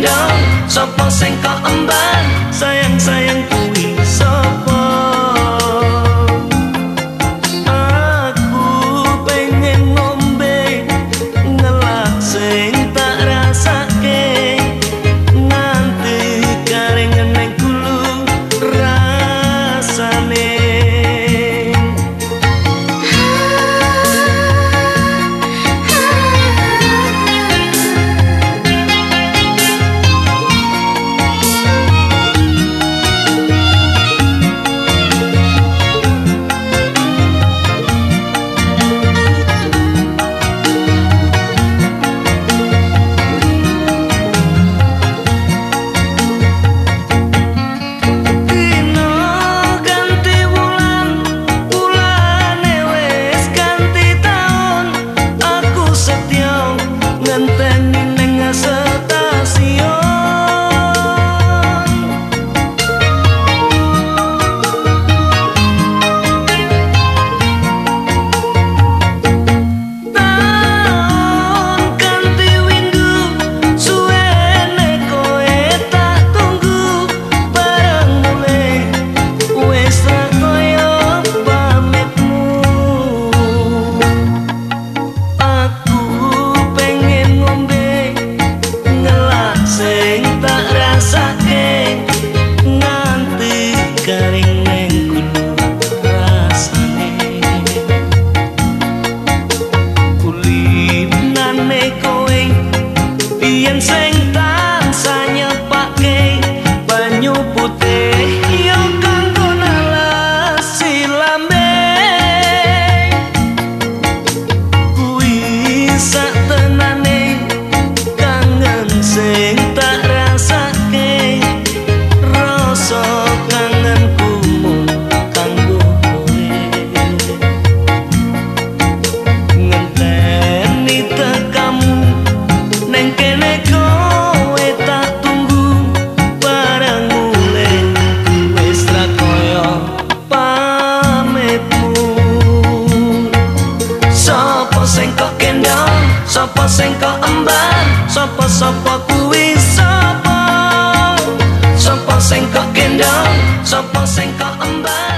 kok gendong sapa sing kok emban sayang sayang Sopo sing kok emban Sopo sopo kuwi sopo Sopo sing kok gendong Sopo sing kok emban